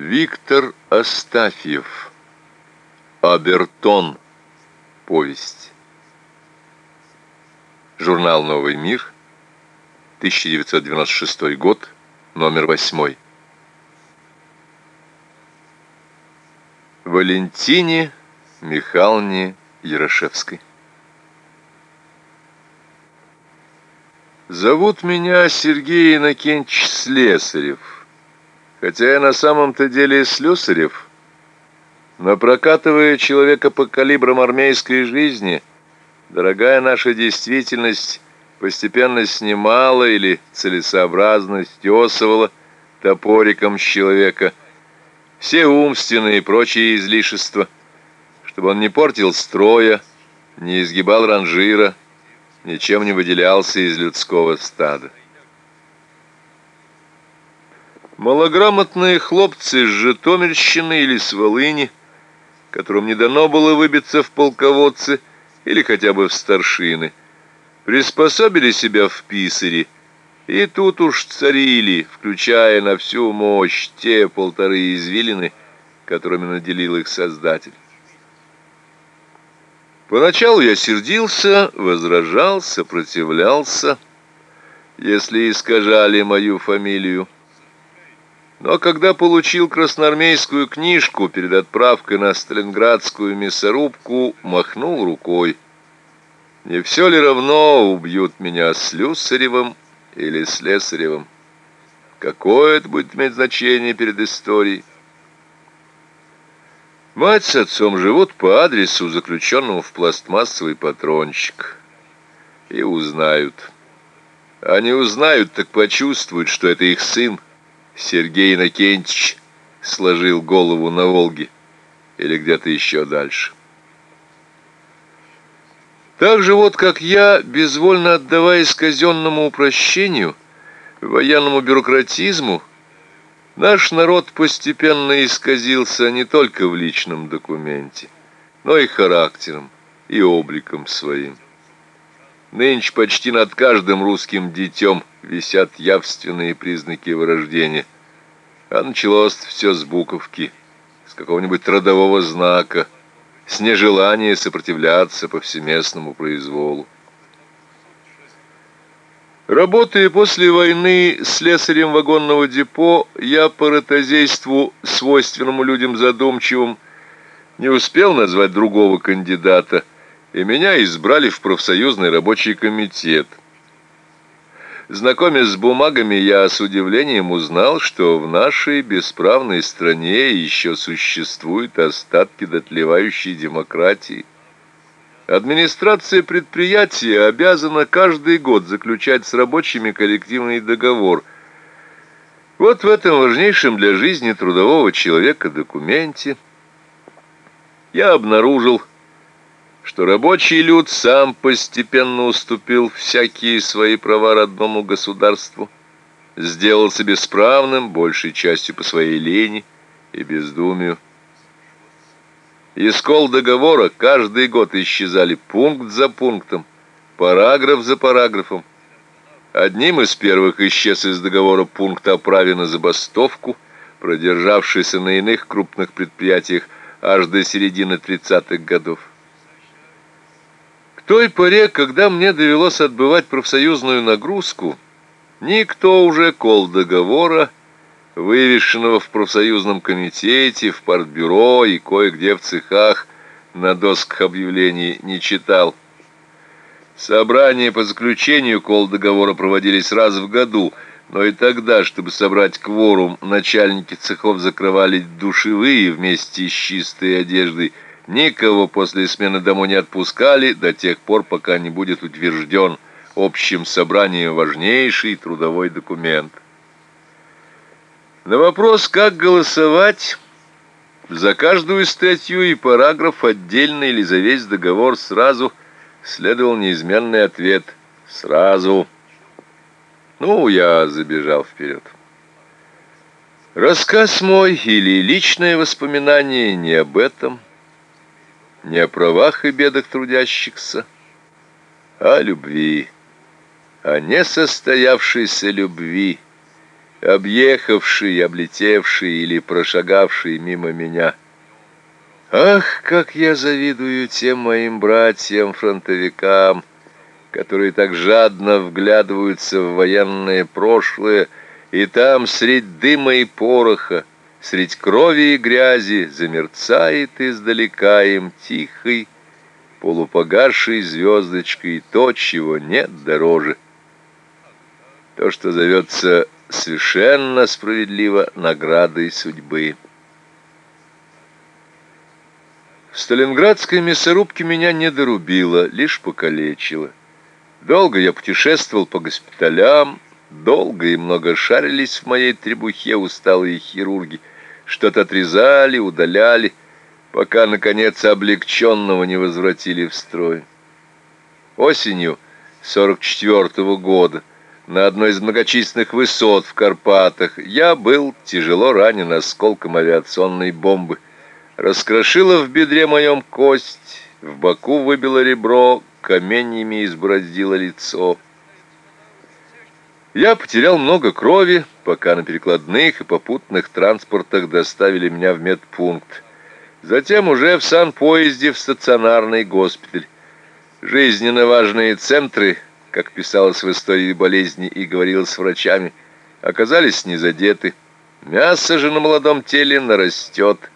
Виктор Астафьев. Абертон. Повесть. Журнал «Новый мир», 1996 год, номер 8. Валентине Михайловне Ярошевской. Зовут меня Сергей Иннокентьевич Слесарев хотя я на самом-то деле слюсарев, но прокатывая человека по калибрам армейской жизни, дорогая наша действительность постепенно снимала или целесообразно стесывала топориком с человека все умственные и прочие излишества, чтобы он не портил строя, не изгибал ранжира, ничем не выделялся из людского стада. Малограмотные хлопцы с Житомирщины или с Волыни, которым не дано было выбиться в полководцы или хотя бы в старшины, приспособили себя в писари, и тут уж царили, включая на всю мощь те полторы извилины, которыми наделил их Создатель. Поначалу я сердился, возражал, сопротивлялся, если искажали мою фамилию. Но когда получил красноармейскую книжку перед отправкой на Сталинградскую мясорубку, махнул рукой. Не все ли равно, убьют меня Слюсаревым или Слесаревым? Какое это будет иметь значение перед историей? Мать с отцом живут по адресу, заключенному в пластмассовый патрончик. И узнают. Они узнают, так почувствуют, что это их сын. Сергей Иннокентьевич сложил голову на Волге или где-то еще дальше. Так же вот, как я, безвольно отдаваясь казенному упрощению, военному бюрократизму, наш народ постепенно исказился не только в личном документе, но и характером, и обликом своим. Нынче почти над каждым русским детем висят явственные признаки вырождения. А началось все с буковки, с какого-нибудь родового знака, с нежелания сопротивляться повсеместному произволу. Работая после войны слесарем вагонного депо, я по ротозейству, свойственному людям задумчивым, не успел назвать другого кандидата – и меня избрали в профсоюзный рабочий комитет. Знакомясь с бумагами, я с удивлением узнал, что в нашей бесправной стране еще существуют остатки дотлевающей демократии. Администрация предприятия обязана каждый год заключать с рабочими коллективный договор. Вот в этом важнейшем для жизни трудового человека документе я обнаружил, что рабочий люд сам постепенно уступил всякие свои права родному государству, сделался бесправным, большей частью по своей лени и бездумию. Из кол договора каждый год исчезали пункт за пунктом, параграф за параграфом. Одним из первых исчез из договора пункт о праве на забастовку, продержавшийся на иных крупных предприятиях аж до середины 30-х годов той поре, когда мне довелось отбывать профсоюзную нагрузку, никто уже кол договора, вывешенного в профсоюзном комитете, в партбюро и кое-где в цехах на досках объявлений не читал. Собрания по заключению кол договора проводились раз в году, но и тогда, чтобы собрать кворум, начальники цехов закрывали душевые вместе с чистой одеждой – Никого после смены домой не отпускали до тех пор, пока не будет утвержден общим собранием важнейший трудовой документ. На вопрос, как голосовать, за каждую статью и параграф отдельно или за весь договор сразу следовал неизменный ответ «сразу». Ну, я забежал вперед. Рассказ мой или личное воспоминание не об этом – не о правах и бедах трудящихся, а о любви, о несостоявшейся любви, объехавший, облетевший или прошагавший мимо меня. Ах, как я завидую тем моим братьям-фронтовикам, которые так жадно вглядываются в военное прошлое, и там, средь дыма и пороха, средь крови и грязи, замерцает издалека им тихой, полупогасшей звездочкой то, чего нет дороже. То, что зовется совершенно справедливо наградой судьбы. В Сталинградской мясорубке меня не дорубило, лишь покалечило. Долго я путешествовал по госпиталям, долго и много шарились в моей требухе усталые хирурги. Что-то отрезали, удаляли, пока, наконец, облегченного не возвратили в строй. Осенью 44 -го года на одной из многочисленных высот в Карпатах я был тяжело ранен осколком авиационной бомбы. Раскрошило в бедре моем кость, в боку выбило ребро, каменьями избороздило лицо. Я потерял много крови, пока на перекладных и попутных транспортах доставили меня в медпункт. Затем уже в санпоезде в стационарный госпиталь. Жизненно важные центры, как писалось в истории болезни и говорилось с врачами, оказались не задеты. Мясо же на молодом теле нарастет.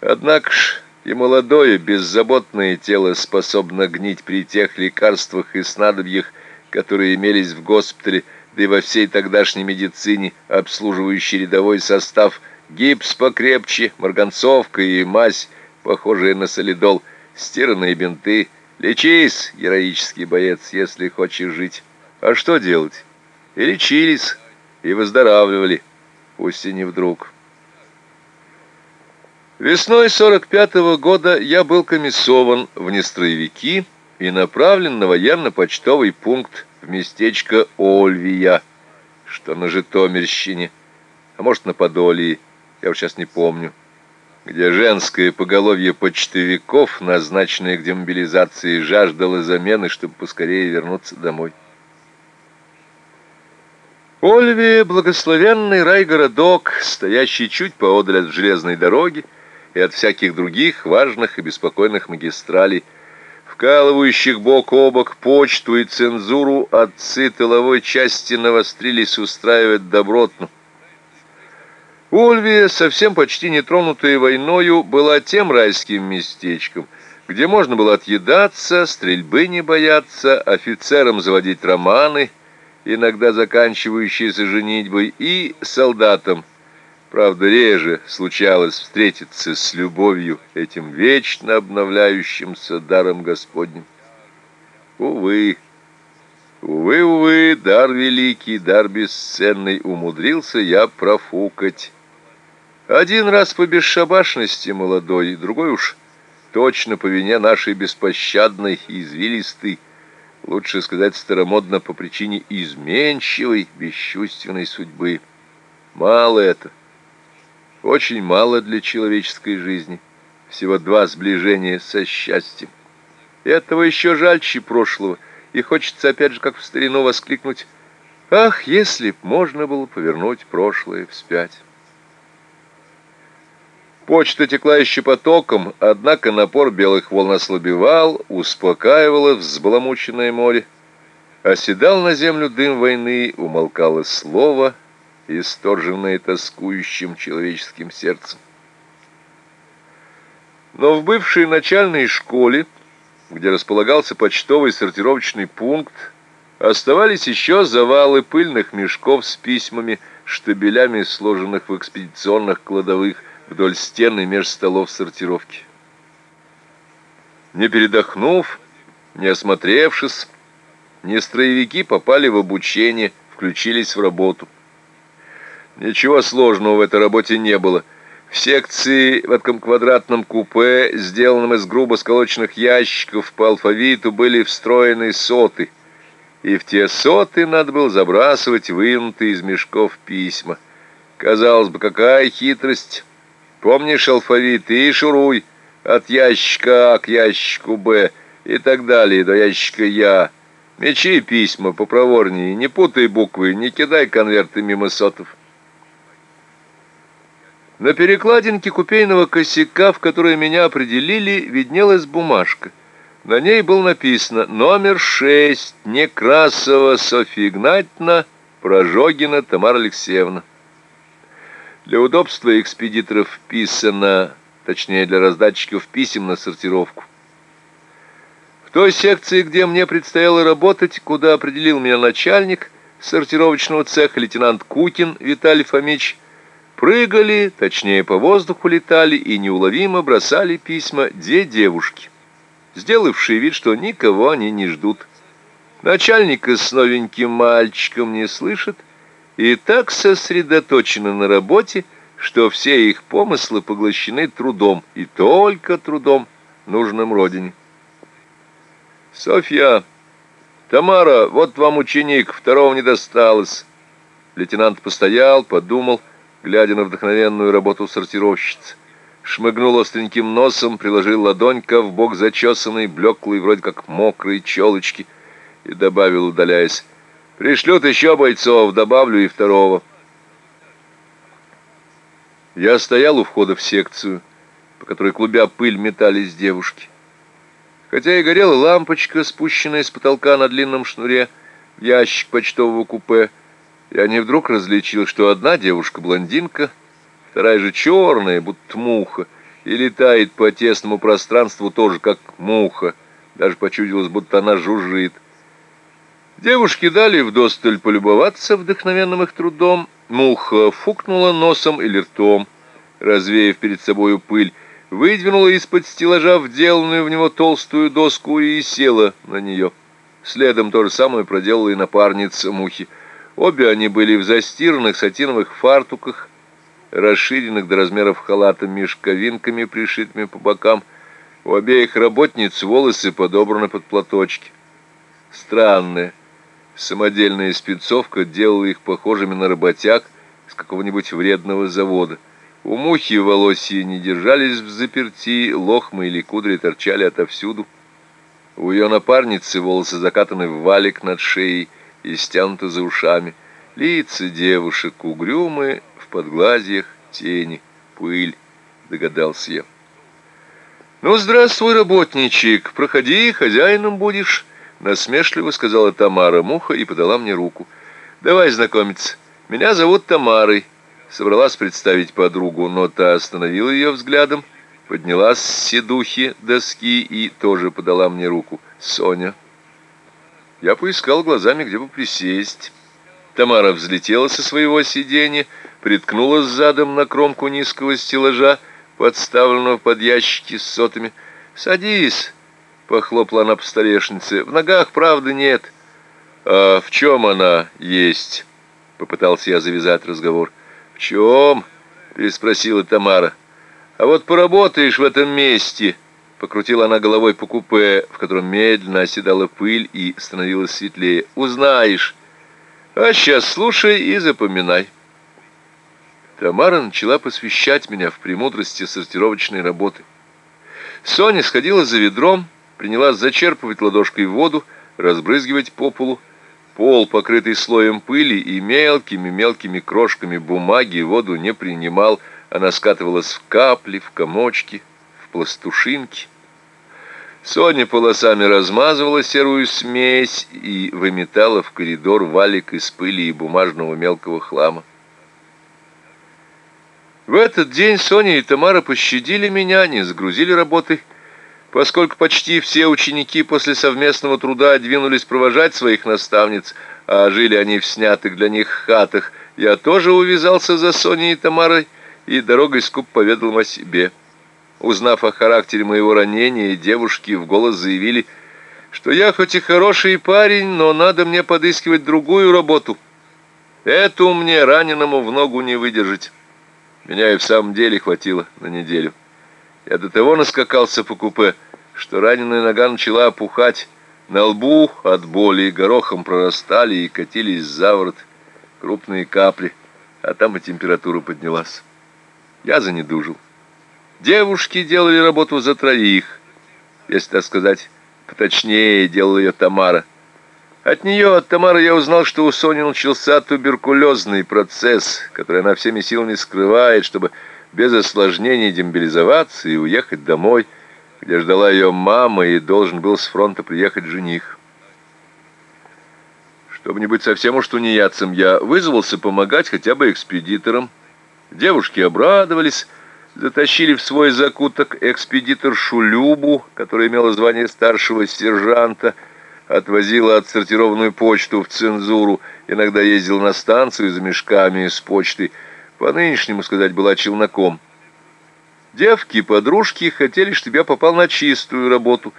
Однако ж и молодое, беззаботное тело способно гнить при тех лекарствах и снадобьях, которые имелись в госпитале, да и во всей тогдашней медицине, обслуживающей рядовой состав – Гипс покрепче, марганцовка и мазь, похожая на солидол, стиранные бинты. Лечись, героический боец, если хочешь жить. А что делать? И лечились, и выздоравливали, пусть и не вдруг. Весной 45-го года я был комиссован в нестроевики и направлен на военно-почтовый пункт в местечко Ольвия, что на Житомирщине, а может на Подолии, я уж сейчас не помню, где женское поголовье почтовиков, назначенное к демобилизации, жаждало замены, чтобы поскорее вернуться домой. Ольвия — благословенный райгородок, стоящий чуть поодаль от железной дороги и от всяких других важных и беспокойных магистралей, вкалывающих бок о бок почту и цензуру, отцы тыловой части навострились устраивать добротно. Ульвия, совсем почти не тронутая войною, была тем райским местечком, где можно было отъедаться, стрельбы не бояться, офицерам заводить романы, иногда заканчивающиеся женитьбой, и солдатам, правда, реже случалось встретиться с любовью, этим вечно обновляющимся даром Господним. Увы, увы, увы, дар великий, дар бесценный, умудрился я профукать. Один раз по бесшабашности молодой, другой уж точно по вине нашей беспощадной и извилистой, лучше сказать старомодно, по причине изменчивой, бесчувственной судьбы. Мало это, очень мало для человеческой жизни, всего два сближения со счастьем. Этого еще жальче прошлого, и хочется опять же, как в старину, воскликнуть «Ах, если б можно было повернуть прошлое вспять!» Почта текла еще потоком, однако напор белых волн ослабевал, успокаивало взбаламученное море. Оседал на землю дым войны, умолкало слово, исторженное тоскующим человеческим сердцем. Но в бывшей начальной школе, где располагался почтовый сортировочный пункт, оставались еще завалы пыльных мешков с письмами, штабелями, сложенных в экспедиционных кладовых, вдоль стен и меж столов сортировки. Не передохнув, не осмотревшись, не строевики попали в обучение, включились в работу. Ничего сложного в этой работе не было. В секции в этом квадратном купе, сделанном из грубо сколоченных ящиков по алфавиту, были встроены соты. И в те соты надо было забрасывать вынутые из мешков письма. Казалось бы, какая хитрость! Помнишь алфавит и шуруй от ящика А к ящику Б и так далее до ящика Я. Мечи письма попроворнее, не путай буквы, не кидай конверты мимо сотов. На перекладинке купейного косяка, в который меня определили, виднелась бумажка. На ней было написано «Номер шесть, Некрасова Софья Игнатьевна, Прожогина Тамара Алексеевна». Для удобства экспедиторов вписано, точнее для раздатчиков писем на сортировку. В той секции, где мне предстояло работать, куда определил меня начальник сортировочного цеха лейтенант Кукин Виталий Фомич, прыгали, точнее по воздуху летали и неуловимо бросали письма две девушки, сделавшие вид, что никого они не ждут. Начальника с новеньким мальчиком не слышат, и так сосредоточены на работе, что все их помыслы поглощены трудом, и только трудом, нужным родине. «Софья! Тамара, вот вам ученик, второго не досталось!» Лейтенант постоял, подумал, глядя на вдохновенную работу сортировщицы. Шмыгнул остреньким носом, приложил ладонька в бок зачесанной, блеклой, вроде как мокрой челочки, и добавил, удаляясь, Пришлют еще бойцов, добавлю и второго. Я стоял у входа в секцию, по которой клубя пыль метались девушки. Хотя и горела лампочка, спущенная с потолка на длинном шнуре, в ящик почтового купе, я не вдруг различил, что одна девушка-блондинка, вторая же черная, будто муха, и летает по тесному пространству тоже как муха. Даже почудилось, будто она жужжит. Девушки дали вдосталь полюбоваться вдохновенным их трудом. Муха фукнула носом или ртом, развеяв перед собою пыль, выдвинула из-под стеллажа вделанную в него толстую доску и села на нее. Следом то же самое проделала и напарница мухи. Обе они были в застиранных сатиновых фартуках, расширенных до размеров халата мешковинками, пришитыми по бокам. У обеих работниц волосы подобраны под платочки. Странное Самодельная спецовка делала их похожими на работяг с какого-нибудь вредного завода. У мухи волосья не держались в заперти, лохмы или кудри торчали отовсюду. У ее напарницы волосы закатаны в валик над шеей и стянуты за ушами. Лица девушек угрюмы, в подглазьях тени, пыль, догадался я. «Ну, здравствуй, работничек, проходи, хозяином будешь». Насмешливо сказала Тамара Муха и подала мне руку. «Давай знакомиться. Меня зовут Тамарой». Собралась представить подругу, но та остановила ее взглядом, поднялась с седухи доски и тоже подала мне руку. «Соня». Я поискал глазами, где бы присесть. Тамара взлетела со своего сиденья, приткнулась задом на кромку низкого стеллажа, подставленного под ящики с сотами. «Садись». Похлопала она по столешнице. В ногах, правда, нет. А в чем она есть? Попытался я завязать разговор. В чем? Переспросила Тамара. А вот поработаешь в этом месте. Покрутила она головой по купе, в котором медленно оседала пыль и становилось светлее. Узнаешь. А сейчас слушай и запоминай. Тамара начала посвящать меня в премудрости сортировочной работы. Соня сходила за ведром, принялась зачерпывать ладошкой воду, разбрызгивать по полу. Пол, покрытый слоем пыли и мелкими-мелкими крошками бумаги, воду не принимал, она скатывалась в капли, в комочки, в пластушинки. Соня полосами размазывала серую смесь и выметала в коридор валик из пыли и бумажного мелкого хлама. В этот день Соня и Тамара пощадили меня, не загрузили работой, Поскольку почти все ученики после совместного труда двинулись провожать своих наставниц, а жили они в снятых для них хатах, я тоже увязался за Соней и Тамарой и дорогой скуп поведал о себе. Узнав о характере моего ранения, девушки в голос заявили, что я хоть и хороший парень, но надо мне подыскивать другую работу. Эту мне раненому в ногу не выдержать. Меня и в самом деле хватило на неделю. Я до того наскакался по купе, что раненая нога начала опухать. На лбу от боли горохом прорастали и катились за ворот крупные капли, а там и температура поднялась. Я занедужил. Девушки делали работу за троих, если так сказать, поточнее делала ее Тамара. От нее, от Тамары, я узнал, что у Сони начался туберкулезный процесс, который она всеми силами скрывает, чтобы без осложнений демобилизоваться и уехать домой, где ждала ее мама и должен был с фронта приехать жених. Чтобы не быть совсем уж тунеядцем, я вызвался помогать хотя бы экспедиторам. Девушки обрадовались, затащили в свой закуток экспедиторшу Любу, которая имела звание старшего сержанта, отвозила отсортированную почту в цензуру, иногда ездил на станцию за мешками с почтой, по-нынешнему сказать, была челноком. Девки-подружки хотели, чтобы я попал на чистую работу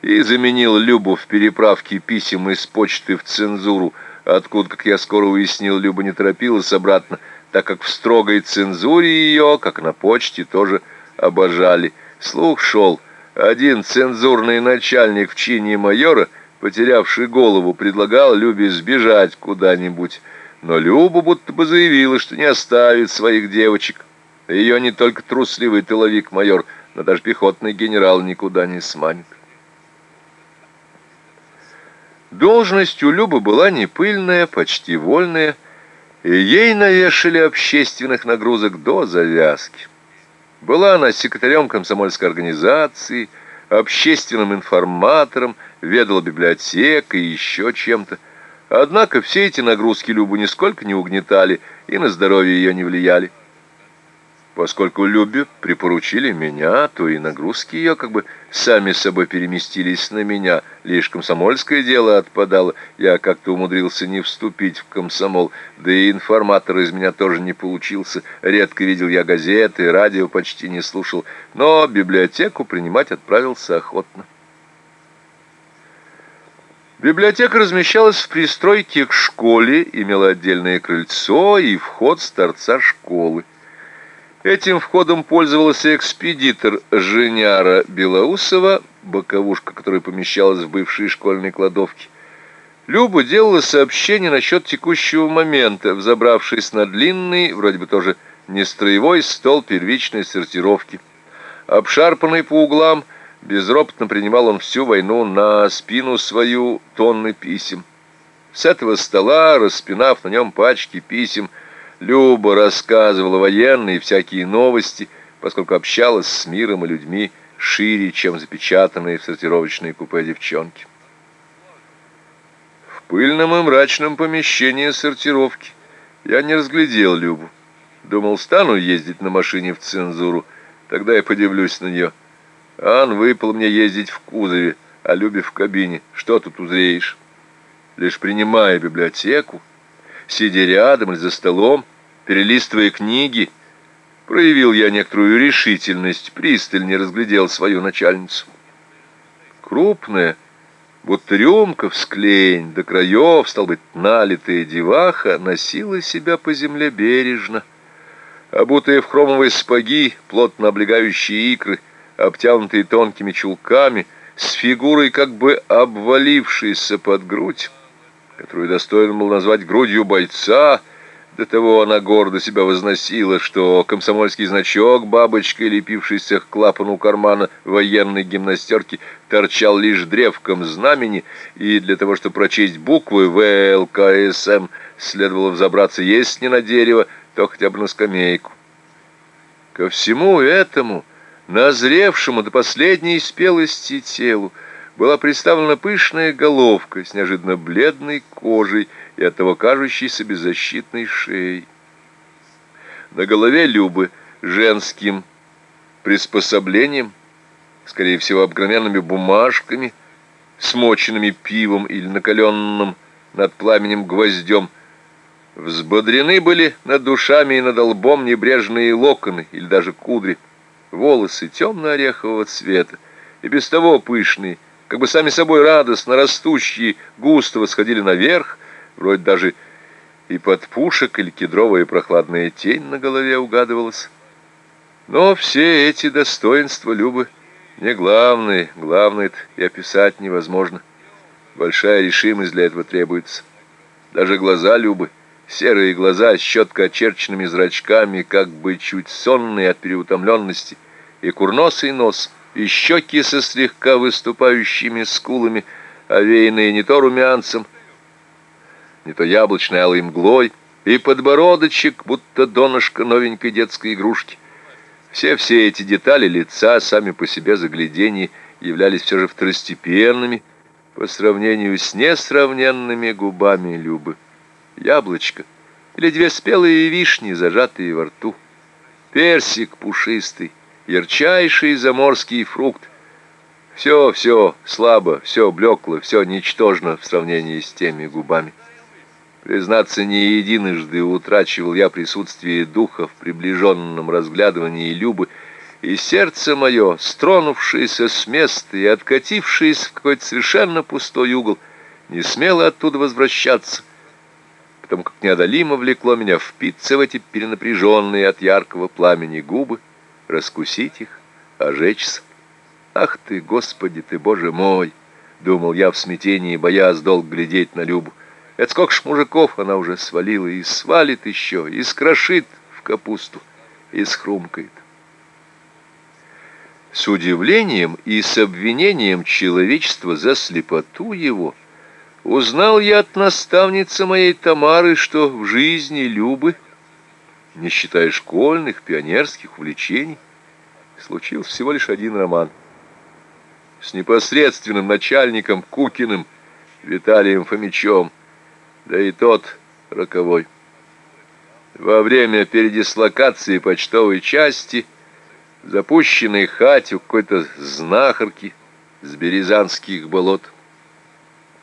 и заменил Любу в переправке писем из почты в цензуру, откуда, как я скоро уяснил, Люба не торопилась обратно, так как в строгой цензуре ее, как на почте, тоже обожали. Слух шел, один цензурный начальник в чине майора, потерявший голову, предлагал Любе сбежать куда-нибудь, но Люба будто бы заявила, что не оставит своих девочек. Ее не только трусливый тыловик майор, но даже пехотный генерал никуда не сманит. Должность у Любы была не пыльная, почти вольная, и ей навешали общественных нагрузок до завязки. Была она секретарем комсомольской организации, общественным информатором, ведала библиотекой и еще чем-то. Однако все эти нагрузки Любу нисколько не угнетали и на здоровье ее не влияли. Поскольку Любе припоручили меня, то и нагрузки ее как бы сами собой переместились на меня. Лишь комсомольское дело отпадало. Я как-то умудрился не вступить в комсомол, да и информатор из меня тоже не получился. Редко видел я газеты, радио почти не слушал, но библиотеку принимать отправился охотно. Библиотека размещалась в пристройке к школе, имела отдельное крыльцо и вход с торца школы. Этим входом пользовался экспедитор Женяра Белоусова, боковушка которой помещалась в бывшей школьной кладовке. Люба делала сообщение насчет текущего момента, взобравшись на длинный, вроде бы тоже не строевой стол первичной сортировки. Обшарпанный по углам, безропотно принимал он всю войну на спину свою тонны писем. С этого стола, распинав на нем пачки писем, Люба рассказывала военные всякие новости, поскольку общалась с миром и людьми шире, чем запечатанные в сортировочные купе девчонки. В пыльном и мрачном помещении сортировки я не разглядел Любу. Думал, стану ездить на машине в цензуру, тогда я подивлюсь на нее. Ан выпал мне ездить в кузове, а Любе в кабине. Что тут узреешь? Лишь принимая библиотеку, сидя рядом или за столом, Перелистывая книги, проявил я некоторую решительность, пристально разглядел свою начальницу. Крупная, будто рюмка в склень, до краев, стал быть, налитая деваха, носила себя по земле бережно. Обутые в хромовые спаги, плотно облегающие икры, обтянутые тонкими чулками, с фигурой как бы обвалившейся под грудь, которую достойно был назвать грудью бойца — до того она гордо себя возносила, что комсомольский значок, бабочкой, лепившийся к клапану кармана военной гимнастерки, торчал лишь древком знамени, и для того, чтобы прочесть буквы ВЛКСМ, следовало взобраться, есть не на дерево, то хотя бы на скамейку. Ко всему этому, назревшему до последней спелости телу, была приставлена пышная головка с неожиданно бледной кожей, и оттого кажущейся беззащитной шеей. На голове Любы женским приспособлением, скорее всего, обгроменными бумажками, смоченными пивом или накаленным над пламенем гвоздем, взбодрены были над душами и над лбом небрежные локоны или даже кудри, волосы темно-орехового цвета и без того пышные, как бы сами собой радостно растущие, густо восходили наверх, Вроде даже и под пушек или кедровая прохладная тень на голове угадывалась. Но все эти достоинства Любы не главные, главное и описать невозможно. Большая решимость для этого требуется. Даже глаза Любы, серые глаза с четко очерченными зрачками, как бы чуть сонные от переутомленности, и курносый нос, и щеки со слегка выступающими скулами, овеянные не то румянцем, не то яблочной алой мглой, и подбородочек, будто донышко новенькой детской игрушки. Все-все эти детали лица сами по себе загляденье являлись все же второстепенными по сравнению с несравненными губами Любы. Яблочко или две спелые вишни, зажатые во рту. Персик пушистый, ярчайший заморский фрукт. Все, все слабо, все блекло, все ничтожно в сравнении с теми губами. Признаться, не единожды утрачивал я присутствие духа в приближенном разглядывании Любы, и сердце мое, стронувшееся с места и откатившееся в какой-то совершенно пустой угол, не смело оттуда возвращаться, потому как неодолимо влекло меня впиться в эти перенапряженные от яркого пламени губы, раскусить их, ожечься. «Ах ты, Господи ты, Боже мой!» — думал я в смятении, боясь долго глядеть на Любу. Это сколько ж мужиков она уже свалила, и свалит еще, и скрошит в капусту, и схрумкает. С удивлением и с обвинением человечества за слепоту его узнал я от наставницы моей Тамары, что в жизни Любы, не считая школьных, пионерских увлечений, случился всего лишь один роман с непосредственным начальником Кукиным Виталием Фомичем, да и тот роковой. Во время передислокации почтовой части, запущенной хате у какой-то знахарки с березанских болот,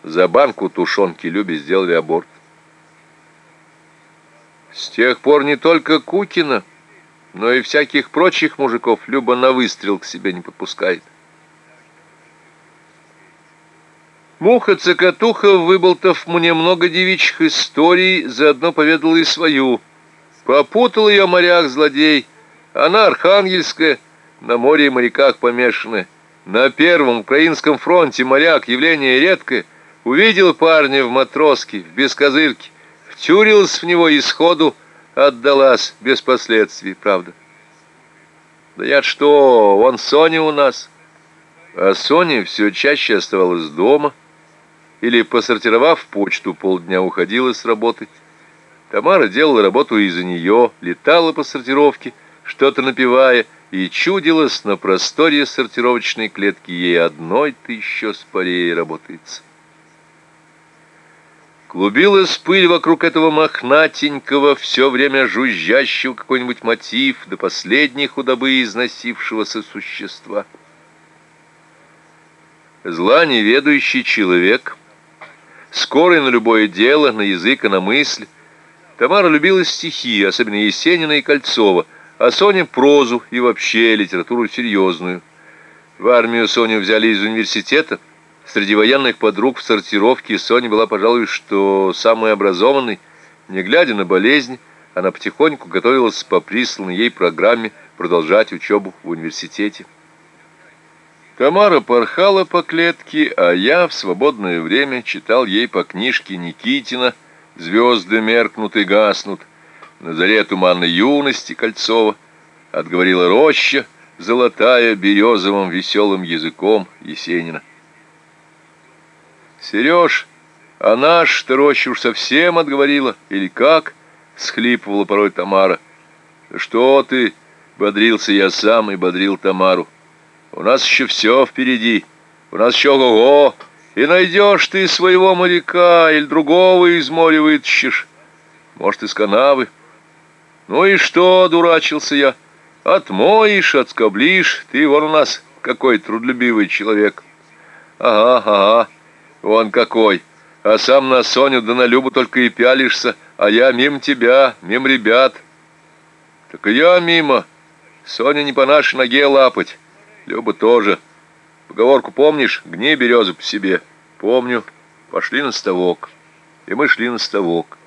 за банку тушенки Любе сделали аборт. С тех пор не только Кукина, но и всяких прочих мужиков Люба на выстрел к себе не подпускает. Муха-цокотуха, выболтав мне много девичьих историй, заодно поведала и свою. Попутал ее моряк-злодей. Она архангельская, на море и моряках помешанная. На первом украинском фронте моряк, явление редкое, увидел парня в матроске, в бескозырке, втюрилась в него и сходу отдалась, без последствий, правда. Да я что, он Соня у нас. А Соня все чаще оставалась дома, или, посортировав почту, полдня уходила с работы. Тамара делала работу из-за нее, летала по сортировке, что-то напевая, и чудилась на просторе сортировочной клетки ей одной-то еще спорее работается. Клубилась пыль вокруг этого мохнатенького, все время жужжащего какой-нибудь мотив до последней худобы износившегося существа. Зла неведающий человек — скорый на любое дело, на язык и на мысль. Тамара любила стихи, особенно Есенина и Кольцова, а Соня прозу и вообще литературу серьезную. В армию Соню взяли из университета. Среди военных подруг в сортировке Соня была, пожалуй, что самой образованной. Не глядя на болезнь, она потихоньку готовилась по присланной ей программе продолжать учебу в университете. Тамара порхала по клетке, а я в свободное время читал ей по книжке Никитина «Звезды меркнут и гаснут», «На заре туманной юности» Кольцова, отговорила роща, золотая березовым веселым языком Есенина. «Сереж, а наш-то рощу уж совсем отговорила, или как?» — схлипывала порой Тамара. «Что ты?» — бодрился я сам и бодрил Тамару. У нас еще все впереди. У нас еще ого И найдешь ты своего моряка или другого из моря вытащишь. Может, из канавы. Ну и что, дурачился я? Отмоешь, отскоблишь. Ты вон у нас какой трудолюбивый человек. Ага, ага, он какой. А сам на Соню да на Любу только и пялишься, а я мимо тебя, мимо ребят. Так и я мимо. Соня не по нашей ноге лапать. Люба тоже. Поговорку помнишь? Гни березу по себе. Помню. Пошли на ставок. И мы шли на ставок.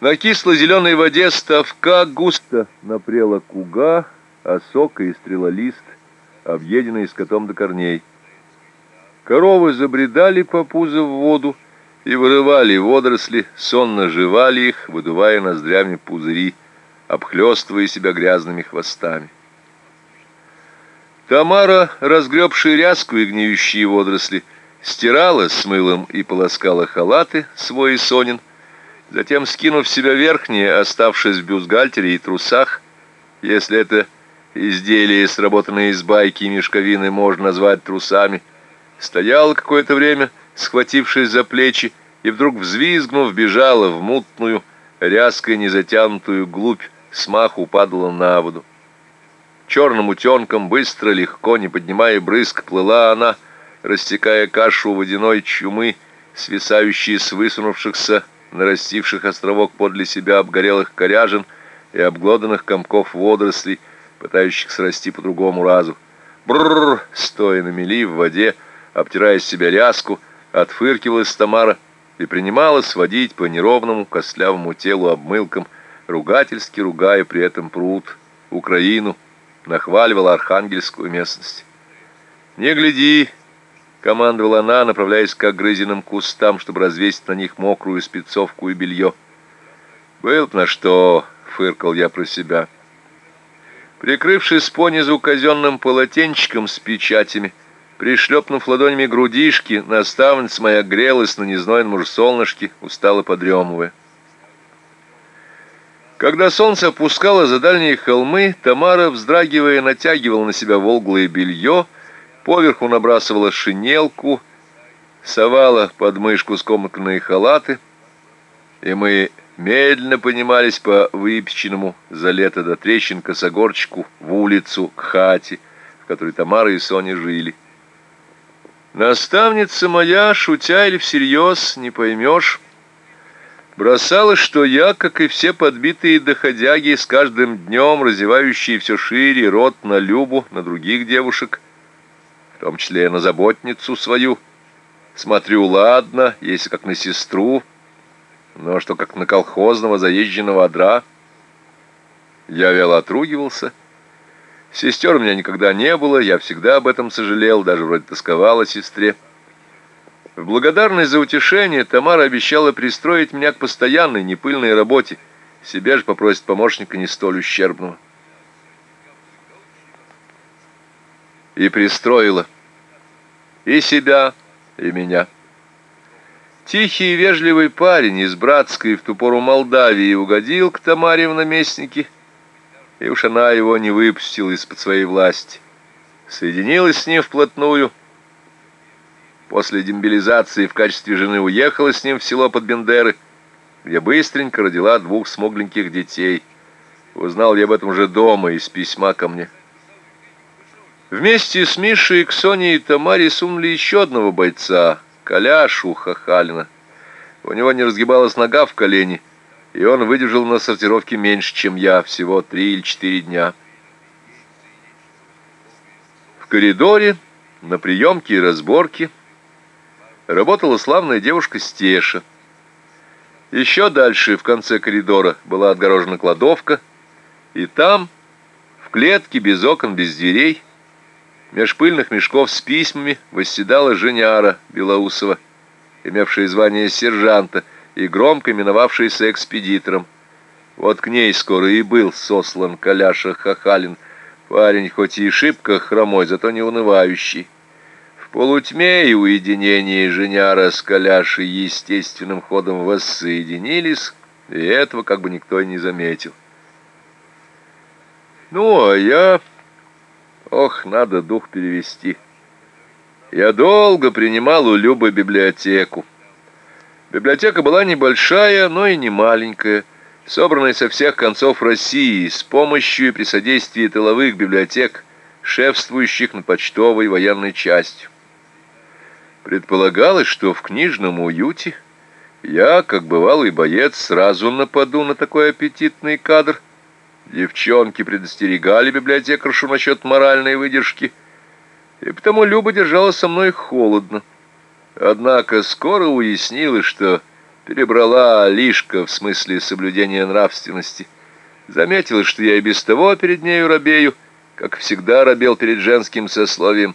На кисло-зеленой воде ставка густо напрела куга, осока и стрелолист, объеденный скотом до корней. Коровы забредали по пузо в воду и вырывали водоросли, сонно жевали их, выдувая ноздрями пузыри, обхлестывая себя грязными хвостами. Тамара, разгребшая ряску и гниющие водоросли, Стирала с мылом и полоскала халаты свой и Сонин, затем, скинув себя верхние, оставшись в бюстгальтере и трусах, если это изделие, сработанное из байки и мешковины, можно назвать трусами, стояла какое-то время, схватившись за плечи, и вдруг, взвизгнув, бежала в мутную, ряской незатянутую глубь, смаху падала на воду. Черным утенком, быстро, легко, не поднимая брызг, плыла она, растекая кашу водяной чумы, свисающие с высунувшихся, нарастивших островок подле себя обгорелых коряжин и обглоданных комков водорослей, пытающихся расти по другому разу. Бррр, стоя на мели в воде, обтирая с себя ряску, отфыркивалась Тамара и принималась сводить по неровному костлявому телу обмылкам, ругательски ругая при этом пруд, Украину, нахваливала архангельскую местность. «Не гляди!» командовала она, направляясь к огрызенным кустам, чтобы развесить на них мокрую спецовку и белье. «Был на что!» — фыркал я про себя. Прикрывшись понизу казенным полотенчиком с печатями, пришлепнув ладонями грудишки, наставница моя грелась на незнойном уж солнышке, устало подремывая. Когда солнце опускало за дальние холмы, Тамара, вздрагивая, натягивала на себя волглое белье, Поверху набрасывала шинелку, совала под мышку скомканные халаты, и мы медленно поднимались по выпеченному за лето до трещин косогорчику в улицу к хате, в которой Тамара и Соня жили. Наставница моя, шутя или всерьез, не поймешь, бросала, что я, как и все подбитые доходяги, с каждым днем разевающие все шире рот на Любу, на других девушек, в том числе на заботницу свою. Смотрю, ладно, если как на сестру, но что как на колхозного заезженного одра. Я вяло отругивался. Сестер у меня никогда не было, я всегда об этом сожалел, даже вроде тосковал о сестре. В благодарность за утешение Тамара обещала пристроить меня к постоянной непыльной работе. Себе же попросит помощника не столь ущербного. и пристроила и себя, и меня. Тихий и вежливый парень из братской в ту пору Молдавии угодил к Тамаре в наместники, и уж она его не выпустила из-под своей власти. Соединилась с ним вплотную. После демобилизации в качестве жены уехала с ним в село под Бендеры, где быстренько родила двух смугленьких детей. Узнал я об этом уже дома из письма ко мне. Вместе с Мишей к Соне и Тамаре сунули еще одного бойца, Коляшу Хахалина. У него не разгибалась нога в колени, и он выдержал на сортировке меньше, чем я, всего три или четыре дня. В коридоре, на приемке и разборке, работала славная девушка Стеша. Еще дальше, в конце коридора, была отгорожена кладовка, и там, в клетке без окон, без дверей, Меж пыльных мешков с письмами восседала Женяра Белоусова, имевшая звание сержанта и громко именовавшаяся экспедитором. Вот к ней скоро и был сослан Коляша Хахалин, парень хоть и шибко хромой, зато не унывающий. Полутьме и уединении Женяра с Коляшей естественным ходом воссоединились, и этого как бы никто и не заметил. Ну, а я... Ох, надо дух перевести. Я долго принимал у Любы библиотеку. Библиотека была небольшая, но и не маленькая, собранная со всех концов России с помощью и при содействии тыловых библиотек, шефствующих над почтовой военной частью. Предполагалось, что в книжном уюте я, как бывалый боец, сразу нападу на такой аппетитный кадр – Девчонки предостерегали библиотекаршу насчет моральной выдержки, и потому Люба держалась со мной холодно. Однако скоро уяснилось, что перебрала лишка в смысле соблюдения нравственности. Заметила, что я и без того перед нею робею, как всегда робел перед женским сословием.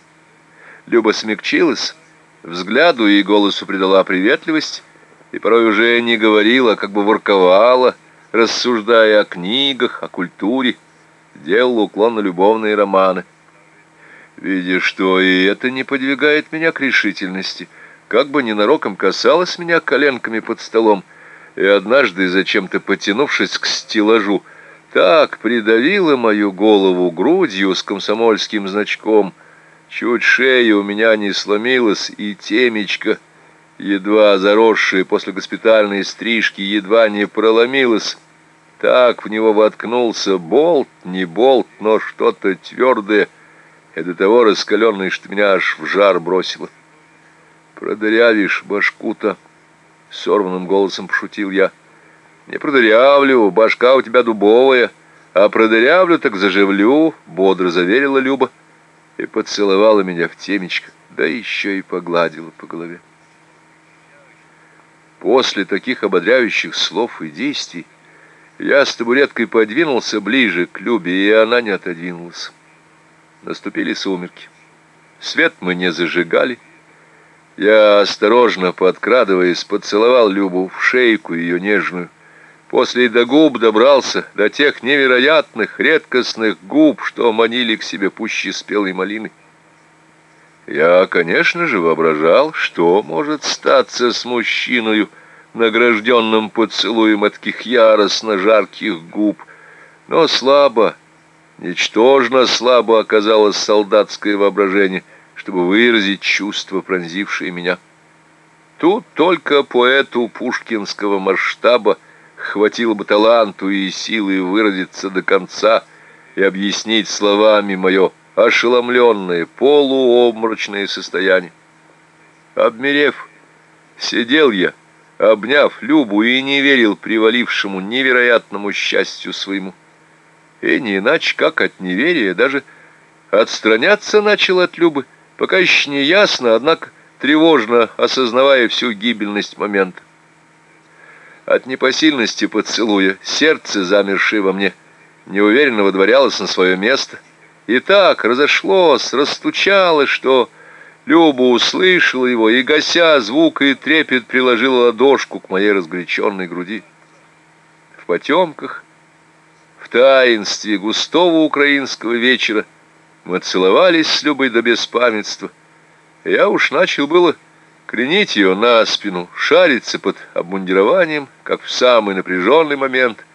Люба смягчилась, взгляду и голосу придала приветливость, и порой уже не говорила, как бы ворковала, рассуждая о книгах, о культуре, делал уклон на любовные романы. Видя, что и это не подвигает меня к решительности, как бы ненароком касалась меня коленками под столом, и однажды, зачем-то потянувшись к стеллажу, так придавила мою голову грудью с комсомольским значком. Чуть шея у меня не сломилась, и темечко, едва заросшее после госпитальной стрижки, едва не проломилось. Так в него воткнулся болт, не болт, но что-то твердое, и до того раскаленное, что меня аж в жар бросило. «Продырявишь башку-то!» — сорванным голосом пошутил я. «Не продырявлю, башка у тебя дубовая, а продырявлю так заживлю», — бодро заверила Люба и поцеловала меня в темечко, да еще и погладила по голове. После таких ободряющих слов и действий я с табуреткой подвинулся ближе к Любе, и она не отодвинулась. Наступили сумерки. Свет мы не зажигали, я, осторожно подкрадываясь, поцеловал Любу в шейку ее нежную. После до губ добрался, до тех невероятных, редкостных губ, что манили к себе пуще спелой малины. Я, конечно же, воображал, что может статься с мужчиною, награжденным поцелуем от таких яростно жарких губ. Но слабо, ничтожно слабо оказалось солдатское воображение — чтобы выразить чувство, пронзившее меня. Тут только поэту пушкинского масштаба хватило бы таланту и силы выразиться до конца и объяснить словами мое ошеломленное, полуобморочное состояние. Обмерев, сидел я, обняв Любу, и не верил привалившему невероятному счастью своему. И не иначе, как от неверия, даже отстраняться начал от Любы, Пока еще не ясно, однако тревожно осознавая всю гибельность момента. От непосильности поцелуя сердце, замершее во мне, неуверенно выдворялось на свое место. И так разошлось, растучало, что Люба услышала его и, гася звук и трепет, приложила ладошку к моей разгоряченной груди. В потемках, в таинстве густого украинского вечера, мы целовались с Любой до беспамятства. Я уж начал было кренить ее на спину, шариться под обмундированием, как в самый напряженный момент.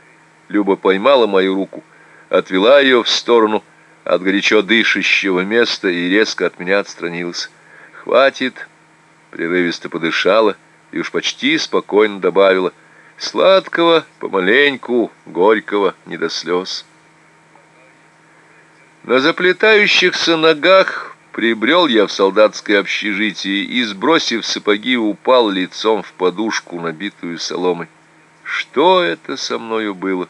Люба поймала мою руку, отвела ее в сторону от горячо дышащего места и резко от меня отстранилась. «Хватит!» — прерывисто подышала и уж почти спокойно добавила. «Сладкого помаленьку, горького, не до слез». На заплетающихся ногах прибрел я в солдатское общежитие и, сбросив сапоги, упал лицом в подушку, набитую соломой. Что это со мною было?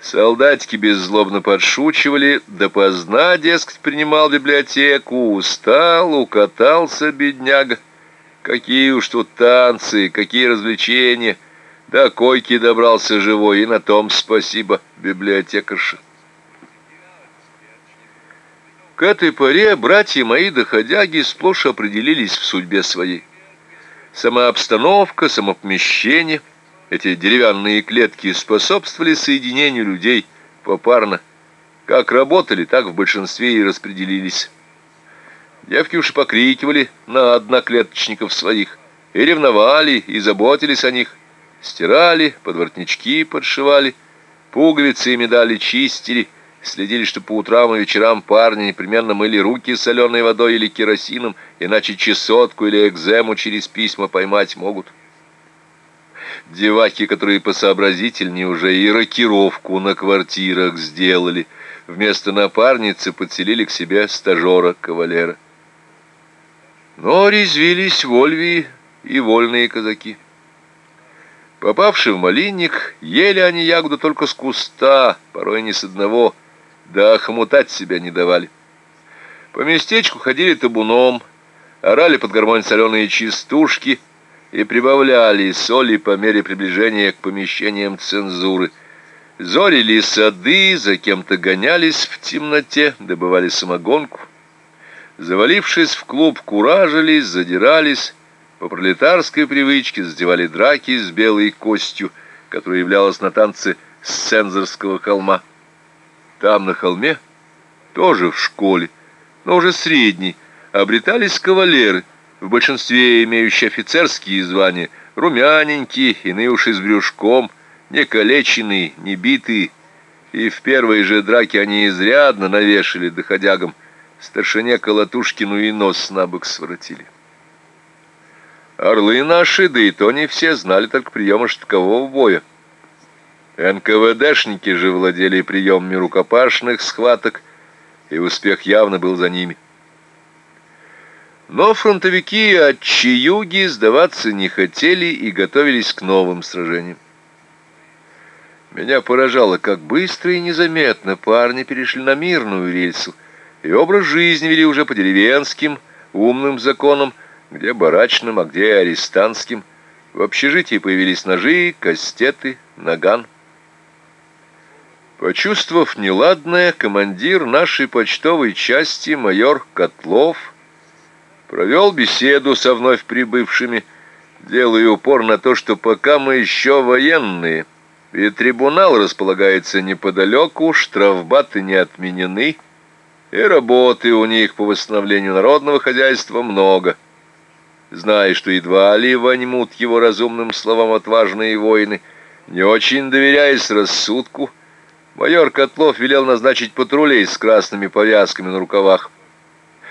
Солдатики беззлобно подшучивали, допоздна, дескать, принимал библиотеку, устал, укатался, бедняга. Какие уж тут танцы, какие развлечения. До койки добрался живой, и на том спасибо, библиотекарша. К этой поре братья мои доходяги сплошь определились в судьбе своей. Сама обстановка, само помещение, эти деревянные клетки способствовали соединению людей попарно. Как работали, так в большинстве и распределились. Девки уж покрикивали на одноклеточников своих, и ревновали, и заботились о них, стирали, подворотнички подшивали, пуговицы и медали чистили — Следили, что по утрам и вечерам парни непременно мыли руки соленой водой или керосином, иначе чесотку или экзему через письма поймать могут. Девахи, которые посообразительнее уже и рокировку на квартирах сделали, вместо напарницы подселили к себе стажера-кавалера. Но резвились вольви и вольные казаки. Попавшие в малинник, ели они ягоду только с куста, порой не с одного – да хомутать себя не давали. По местечку ходили табуном, орали под гармонь соленые частушки и прибавляли соли по мере приближения к помещениям цензуры. Зорили сады, за кем-то гонялись в темноте, добывали самогонку. Завалившись в клуб, куражились, задирались, по пролетарской привычке задевали драки с белой костью, которая являлась на танце с цензорского холма. Там, на холме, тоже в школе, но уже средней, обретались кавалеры, в большинстве имеющие офицерские звания, румяненькие, иные уж и с брюшком, не калеченные, не битые, и в первой же драке они изрядно навешали доходягам, старшине Колотушкину и нос на бок своротили. Орлы наши, да и то не все, знали только приемы штыкового боя. НКВДшники же владели приемами рукопашных схваток, и успех явно был за ними. Но фронтовики от Чаюги сдаваться не хотели и готовились к новым сражениям. Меня поражало, как быстро и незаметно парни перешли на мирную рельсу, и образ жизни вели уже по деревенским, умным законам, где барачным, а где арестантским. В общежитии появились ножи, кастеты, наган. Почувствовав неладное, командир нашей почтовой части, майор Котлов, провел беседу со вновь прибывшими, делая упор на то, что пока мы еще военные, и трибунал располагается неподалеку, штрафбаты не отменены, и работы у них по восстановлению народного хозяйства много. Зная, что едва ли возьмут его разумным словам отважные воины, не очень доверяясь рассудку, майор Котлов велел назначить патрулей с красными повязками на рукавах,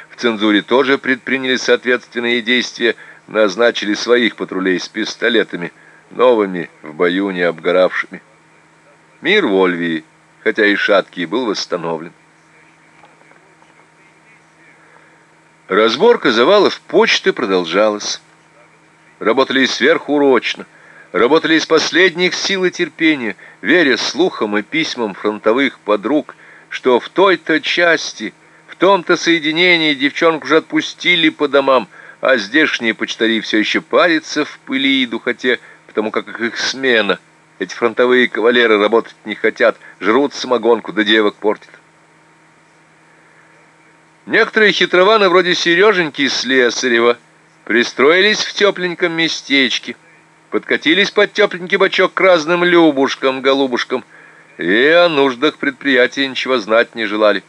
в цензуре тоже предприняли соответственные действия, назначили своих патрулей с пистолетами, новыми, в бою не обгоравшими. Мир в Ольвии, хотя и шаткий, был восстановлен. Разборка завалов почты продолжалась. Работали сверхурочно, работали из последних сил и терпения, веря слухам и письмам фронтовых подруг, что в той-то части – в том-то соединении девчонку уже отпустили по домам, а здешние почтари все еще парятся в пыли и духоте, потому как их смена. Эти фронтовые кавалеры работать не хотят, жрут самогонку, да девок портят. Некоторые хитрованы вроде Сереженьки Слесарева пристроились в тепленьком местечке, подкатились под тепленький бачок к разным любушкам, голубушкам, и о нуждах предприятия ничего знать не желали.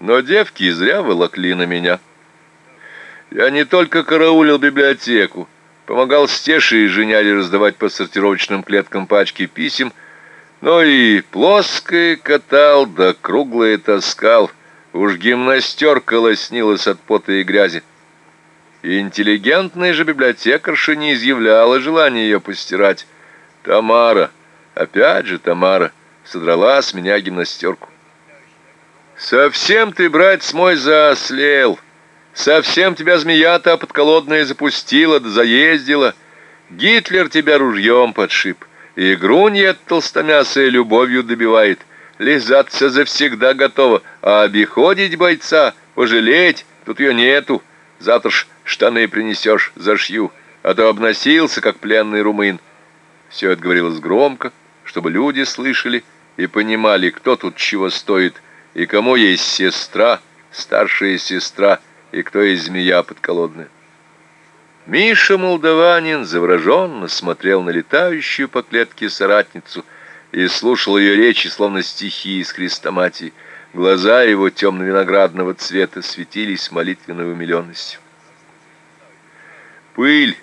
Но девки зря волокли на меня. Я не только караулил библиотеку, помогал Стеше и Женяре раздавать по сортировочным клеткам пачки писем, но и плоское катал, да круглое таскал. Уж гимнастерка лоснилась от пота и грязи. Интеллигентная же библиотекарша не изъявляла желания ее постирать. Тамара, опять же Тамара, содрала с меня гимнастерку. «Совсем ты, братец мой, заослел! Совсем тебя змея-то подколодная запустила да заездила! Гитлер тебя ружьем подшиб, и грунья толстомясая любовью добивает, лизаться завсегда готова, а обиходить бойца, пожалеть, тут ее нету, завтра ж штаны принесешь, зашью, а то обносился, как пленный румын». Все это говорилось громко, чтобы люди слышали и понимали, кто тут чего стоит – и кому есть сестра, старшая сестра, и кто есть змея подколодная. Миша Молдаванин завороженно смотрел на летающую по клетке соратницу и слушал ее речи, словно стихи из хрестоматии. Глаза его темно-виноградного цвета светились молитвенной умиленностью. Пыль,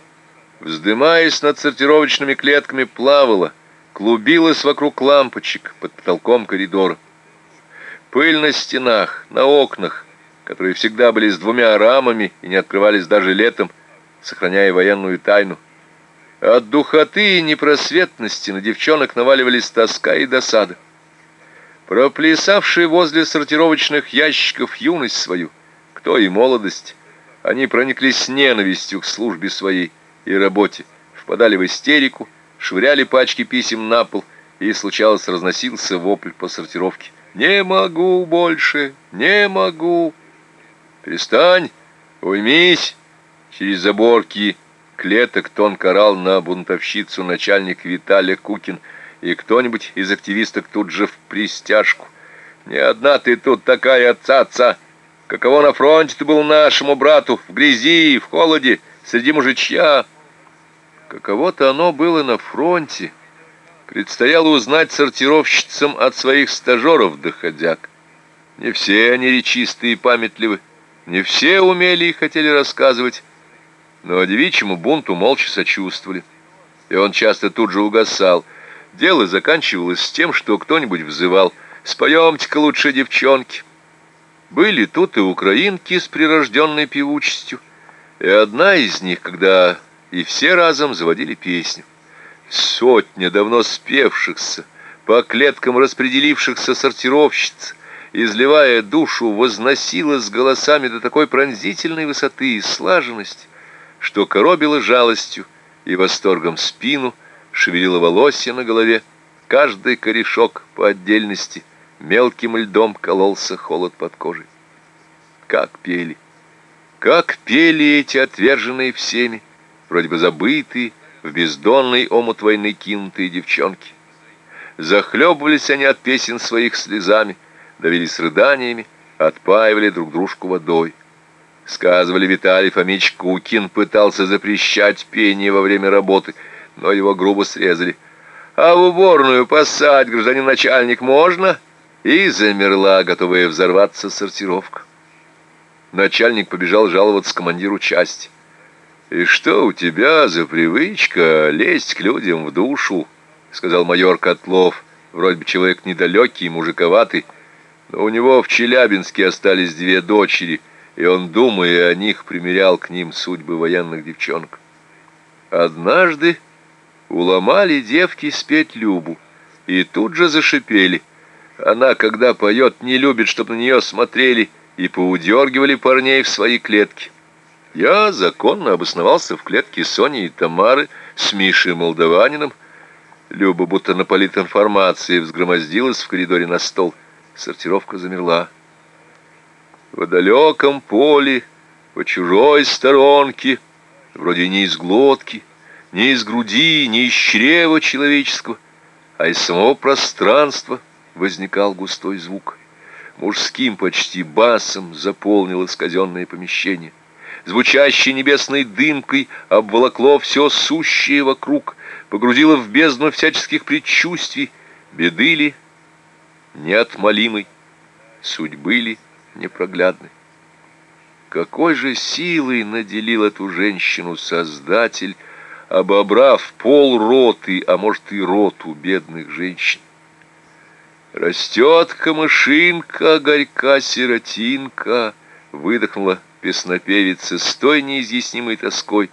вздымаясь над сортировочными клетками, плавала, клубилась вокруг лампочек под потолком коридора. Пыль на стенах, на окнах, которые всегда были с двумя рамами и не открывались даже летом, сохраняя военную тайну. От духоты и непросветности на девчонок наваливались тоска и досада. Проплясавшие возле сортировочных ящиков юность свою, кто и молодость, они прониклись ненавистью к службе своей и работе, впадали в истерику, швыряли пачки писем на пол, и, случалось, разносился вопль по сортировке. «Не могу больше, не могу!» «Перестань, уймись!» Через заборки клеток тонко орал на бунтовщицу начальник Виталий Кукин, и кто-нибудь из активисток тут же в пристяжку. «Не одна ты тут такая цаца! Каково на фронте ты был нашему брату, в грязи, в холоде, среди мужичья!» Каково-то оно было на фронте, Предстояло узнать сортировщицам от своих стажеров доходяк. Не все они речистые и памятливы, не все умели и хотели рассказывать, но девичьему бунту молча сочувствовали, и он часто тут же угасал. Дело заканчивалось тем, что кто-нибудь взывал «Споемте-ка лучше, девчонки». Были тут и украинки с прирожденной певучестью, и одна из них, когда и все разом заводили песню. Сотня давно спевшихся, по клеткам распределившихся сортировщиц, изливая душу, возносила с голосами до такой пронзительной высоты и слаженности, что коробила жалостью и восторгом спину, шевелила волосья на голове, каждый корешок по отдельности мелким льдом кололся холод под кожей. Как пели! Как пели эти отверженные всеми, вроде бы забытые, в бездонный омут войны кинутые девчонки. Захлебывались они от песен своих слезами, давились рыданиями, отпаивали друг дружку водой. Сказывали, Виталий Фомич Кукин пытался запрещать пение во время работы, но его грубо срезали. «А в уборную посадь, гражданин начальник, можно?» И замерла, готовая взорваться сортировка. Начальник побежал жаловаться командиру части. «И что у тебя за привычка лезть к людям в душу?» сказал майор Котлов, вроде бы человек недалекий, мужиковатый, но у него в Челябинске остались две дочери, и он, думая о них, примерял к ним судьбы военных девчонок. Однажды уломали девки спеть Любу, и тут же зашипели. Она, когда поет, не любит, чтобы на нее смотрели, и поудергивали парней в свои клетки. Я законно обосновался в клетке Сони и Тамары с Мишей Молдаванином. Люба, будто на политинформации, взгромоздилась в коридоре на стол. Сортировка замерла. В далеком поле, по чужой сторонке, вроде не из глотки, не из груди, не из чрева человеческого, а из самого пространства возникал густой звук. Мужским почти басом заполнилось казенное помещение. Звучащей небесной дымкой, обволокло все сущее вокруг, погрузило в бездну всяческих предчувствий, беды ли? Неотмолимой, судьбы ли? Непроглядной. Какой же силой наделил эту женщину Создатель, обобрав пол роты, а может и роту бедных женщин? Растет камышинка, горька сиротинка, выдохнула песнопевица с той неизъяснимой тоской,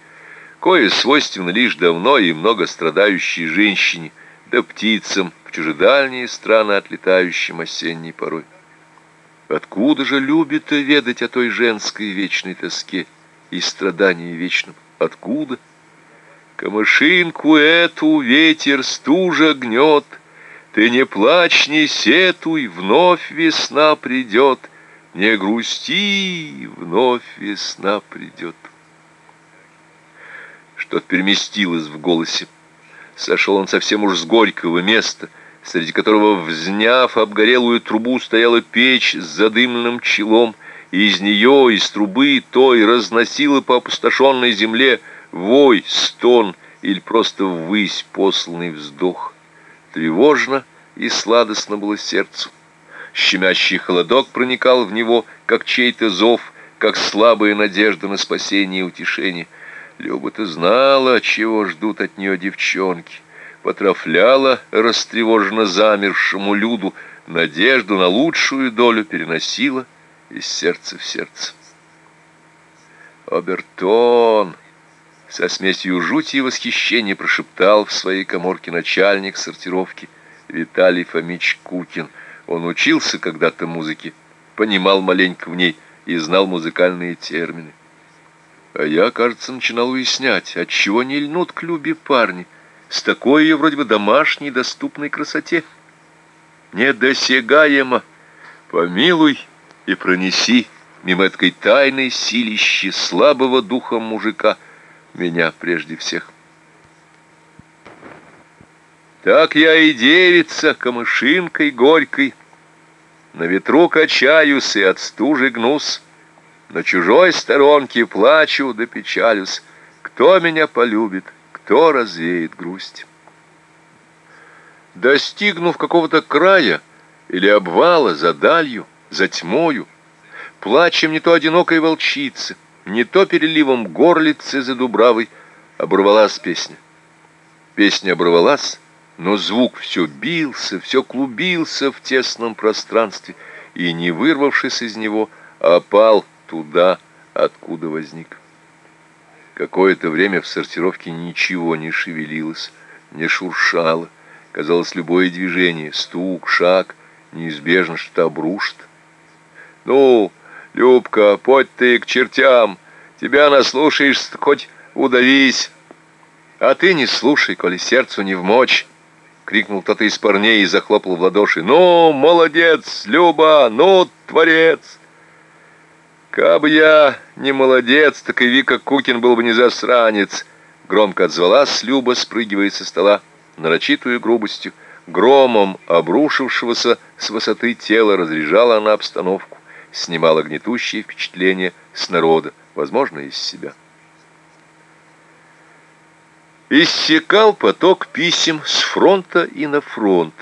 кое свойственно лишь давно и много страдающей женщине, да птицам в чужедальние страны, отлетающим осенней порой. Откуда же любит ведать о той женской вечной тоске и страдании вечном? Откуда? Камышинку эту ветер стужа гнет, Ты не плачь, не сетуй, вновь весна придет — не грусти, вновь весна придет. Что-то переместилось в голосе. Сошел он совсем уж с горького места, среди которого, взняв обгорелую трубу, стояла печь с задымленным челом, и из нее, из трубы той, разносила по опустошенной земле вой, стон или просто ввысь посланный вздох. Тревожно и сладостно было сердцу. Щемящий холодок проникал в него, как чей-то зов, как слабая надежда на спасение и утешение. Люба-то знала, чего ждут от нее девчонки. Потрафляла растревоженно замершему люду, надежду на лучшую долю переносила из сердца в сердце. «Обертон!» Со смесью жути и восхищения прошептал в своей коморке начальник сортировки Виталий Фомич Кукин — он учился когда-то музыке, понимал маленько в ней и знал музыкальные термины. А я, кажется, начинал уяснять, отчего не льнут к Любе парни с такой ее вроде бы домашней доступной красоте. Недосягаемо, помилуй и пронеси мимо этой тайной силищи слабого духом мужика меня прежде всех. Так я и девица, камышинкой горькой, На ветру качаюсь и от стужи гнусь, На чужой сторонке плачу да печалюсь. Кто меня полюбит, кто развеет грусть? Достигнув какого-то края или обвала за далью, за тьмою, Плачем не то одинокой волчицы, не то переливом горлицы за Дубравой, оборвалась песня. Песня оборвалась, но звук все бился, все клубился в тесном пространстве и, не вырвавшись из него, опал туда, откуда возник. Какое-то время в сортировке ничего не шевелилось, не шуршало. Казалось, любое движение, стук, шаг, неизбежно что-то обрушит. «Ну, Любка, подь ты к чертям, тебя наслушаешься, хоть удавись!» «А ты не слушай, коли сердцу не в мочь!» — крикнул кто-то из парней и захлопал в ладоши. «Ну, молодец, Люба! Ну, творец!» «Кабы я не молодец, так и Вика Кукин был бы не засранец!» Громко отзвалась Люба, спрыгивая со стола, нарочитую грубостью. Громом обрушившегося с высоты тела разряжала она обстановку, снимала гнетущие впечатления с народа, возможно, из себя. Иссекал поток писем с фронта и на фронт.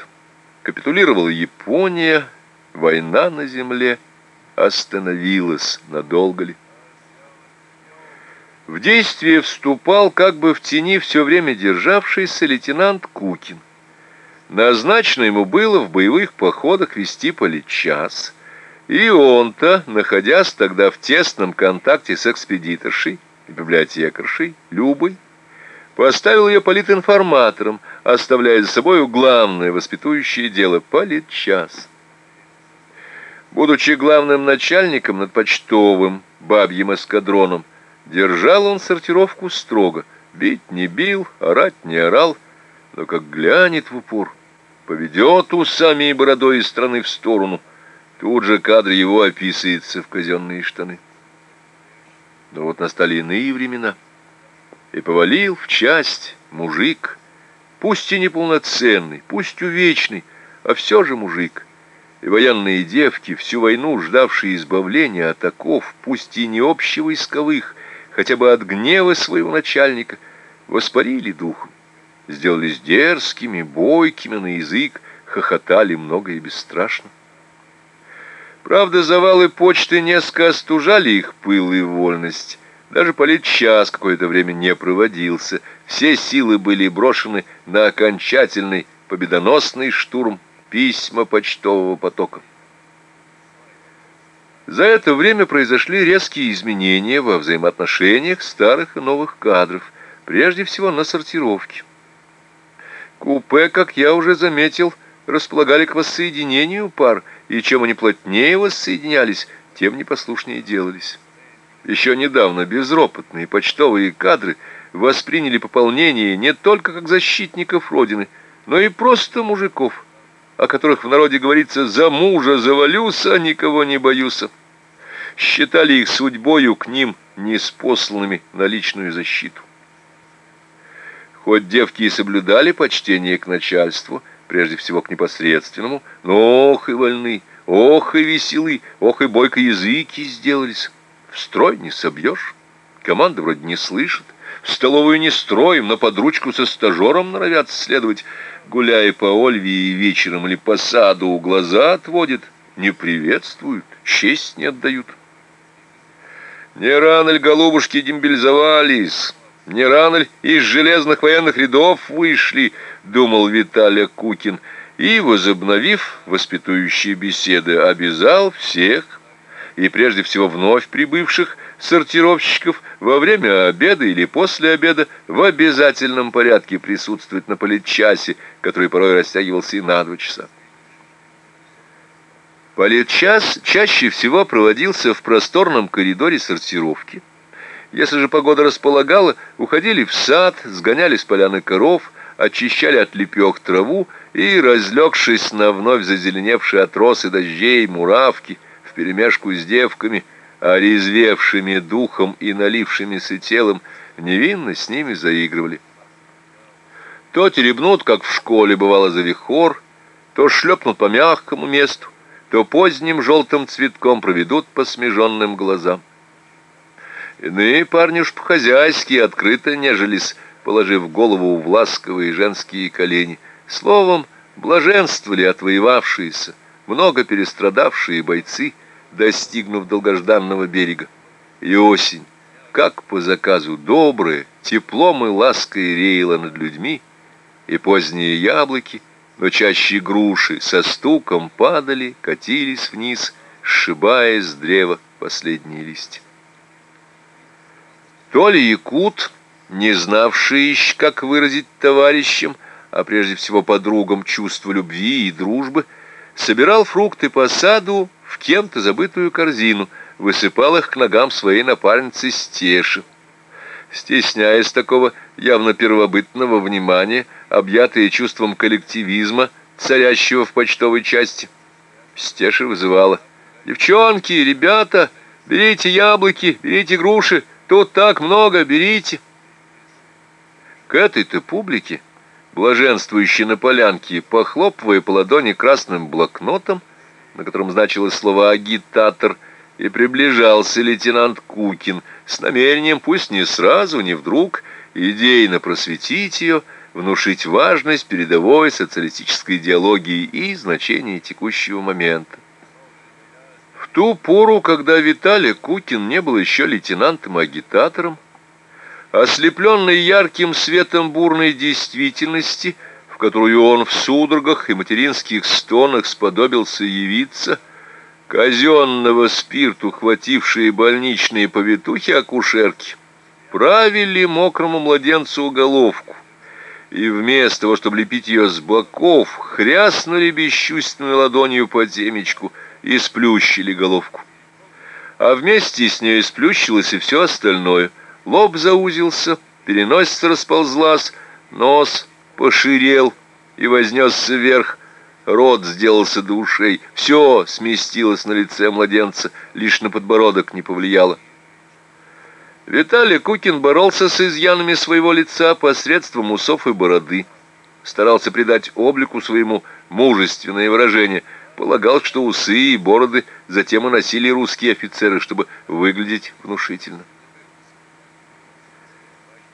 Капитулировала Япония, война на земле остановилась, надолго ли. В действие вступал, как бы в тени все время державшийся лейтенант Кукин. Назначено ему было в боевых походах вести политчас, и он-то, находясь тогда в тесном контакте с экспедиторшей и библиотекаршей Любой, Поставил ее политинформатором, оставляя за собой главное воспитующее дело – политчас. Будучи главным начальником над почтовым бабьим эскадроном, держал он сортировку строго. Бить не бил, орать не орал, но как глянет в упор, поведет усами и бородой из страны в сторону, тут же кадр его описывается в казенные штаны. Но вот настали иные времена – и повалил в часть мужик, пусть и неполноценный, пусть увечный, а все же мужик. И военные девки, всю войну ждавшие избавления от оков, пусть и не общевойсковых, хотя бы от гнева своего начальника, воспарили духом, сделались дерзкими, бойкими на язык, хохотали много и бесстрашно. Правда, завалы почты несколько остужали их пыл и вольность, даже политчас какое-то время не проводился. Все силы были брошены на окончательный победоносный штурм письма почтового потока. За это время произошли резкие изменения во взаимоотношениях старых и новых кадров, прежде всего на сортировке. Купе, как я уже заметил, располагали к воссоединению пар, и чем они плотнее воссоединялись, тем непослушнее делались. Еще недавно безропотные почтовые кадры восприняли пополнение не только как защитников Родины, но и просто мужиков, о которых в народе говорится «за мужа завалюся, никого не боюся». Считали их судьбою к ним неспосланными на личную защиту. Хоть девки и соблюдали почтение к начальству, прежде всего к непосредственному, но ох и вольны, ох и веселы, ох и бойко языки сделались. В строй не собьешь. Команда вроде не слышит. В столовую не строим, но под ручку со стажером норовят следовать. Гуляя по Ольве и вечером или по саду, глаза отводит. Не приветствуют, честь не отдают. Не рано ли, голубушки, дембельзовались? Не рано ли из железных военных рядов вышли, думал Виталий Кукин, и, возобновив воспитующие беседы, обязал всех и прежде всего вновь прибывших сортировщиков во время обеда или после обеда в обязательном порядке присутствовать на политчасе, который порой растягивался и на два часа. Политчас чаще всего проводился в просторном коридоре сортировки. Если же погода располагала, уходили в сад, сгоняли с поляны коров, очищали от лепех траву и, разлегшись на вновь зазеленевшие от росы дождей муравки, вперемешку с девками, орезвевшими духом и налившимися телом, невинно с ними заигрывали. То теребнут, как в школе бывало за вихор, то шлепнут по мягкому месту, то поздним желтым цветком проведут по смеженным глазам. Иные парни уж по-хозяйски открыто нежились, положив голову в ласковые женские колени. Словом, блаженствовали отвоевавшиеся, много перестрадавшие бойцы, достигнув долгожданного берега. И осень, как по заказу доброе, теплом и лаской реяло над людьми, и поздние яблоки, но чаще груши, со стуком падали, катились вниз, сшибая с древа последние листья. То ли якут, не знавший еще, как выразить товарищам, а прежде всего подругам чувства любви и дружбы, собирал фрукты по саду в кем-то забытую корзину, высыпал их к ногам своей напарницы Стеши. Стесняясь такого явно первобытного внимания, объятые чувством коллективизма, царящего в почтовой части, Стеша вызывала. «Девчонки, ребята, берите яблоки, берите груши, тут так много, берите!» К этой-то публике блаженствующий на полянке, похлопывая по ладони красным блокнотом, на котором значилось слово «агитатор», и приближался лейтенант Кукин с намерением, пусть не сразу, не вдруг, идейно просветить ее, внушить важность передовой социалистической идеологии и значение текущего момента. Ту пору, когда Виталий Кукин не был еще лейтенантом-агитатором, Ослепленный ярким светом бурной действительности, в которую он в судорогах и материнских стонах сподобился явиться, казенного спирту хватившие больничные повитухи-акушерки, правили мокрому младенцу головку, и вместо того, чтобы лепить ее с боков, хряснули бесчувственной ладонью по темечку и сплющили головку. А вместе с ней сплющилось и все остальное — Лоб заузился, переносица расползлась, нос поширел и вознесся вверх, рот сделался до ушей. Все сместилось на лице младенца, лишь на подбородок не повлияло. Виталий Кукин боролся с изъянами своего лица посредством усов и бороды. Старался придать облику своему мужественное выражение. Полагал, что усы и бороды затем и носили русские офицеры, чтобы выглядеть внушительно.